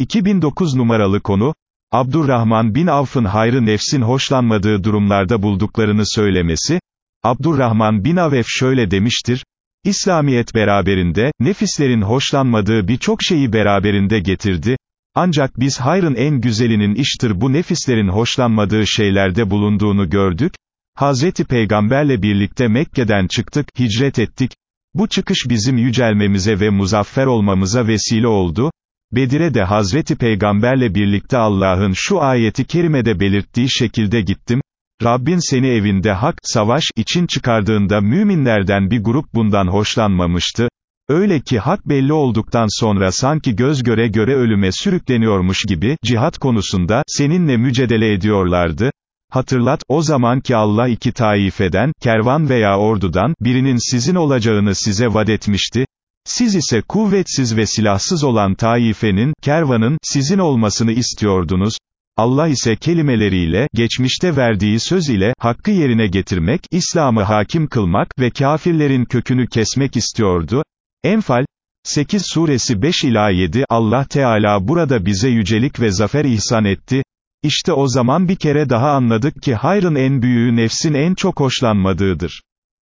2009 numaralı konu, Abdurrahman bin Avf'ın hayrı nefsin hoşlanmadığı durumlarda bulduklarını söylemesi, Abdurrahman bin Avf şöyle demiştir, İslamiyet beraberinde, nefislerin hoşlanmadığı birçok şeyi beraberinde getirdi, ancak biz hayrın en güzelinin iştir bu nefislerin hoşlanmadığı şeylerde bulunduğunu gördük, Hazreti Peygamberle birlikte Mekke'den çıktık, hicret ettik, bu çıkış bizim yücelmemize ve muzaffer olmamıza vesile oldu, Bedir'e de Hazreti Peygamberle birlikte Allah'ın şu ayeti kerimede belirttiği şekilde gittim, Rabbin seni evinde hak, savaş için çıkardığında müminlerden bir grup bundan hoşlanmamıştı, öyle ki hak belli olduktan sonra sanki göz göre göre ölüme sürükleniyormuş gibi, cihat konusunda, seninle mücadele ediyorlardı, Hatırlat, o zaman ki Allah iki taifeden, kervan veya ordudan, birinin sizin olacağını size vaat etmişti, siz ise kuvvetsiz ve silahsız olan taifenin, kervanın, sizin olmasını istiyordunuz, Allah ise kelimeleriyle, geçmişte verdiği söz ile, hakkı yerine getirmek, İslam'ı hakim kılmak ve kafirlerin kökünü kesmek istiyordu. Enfal, 8 suresi 5 ila 7, Allah Teala burada bize yücelik ve zafer ihsan etti, İşte o zaman bir kere daha anladık ki hayrın en büyüğü nefsin en çok hoşlanmadığıdır.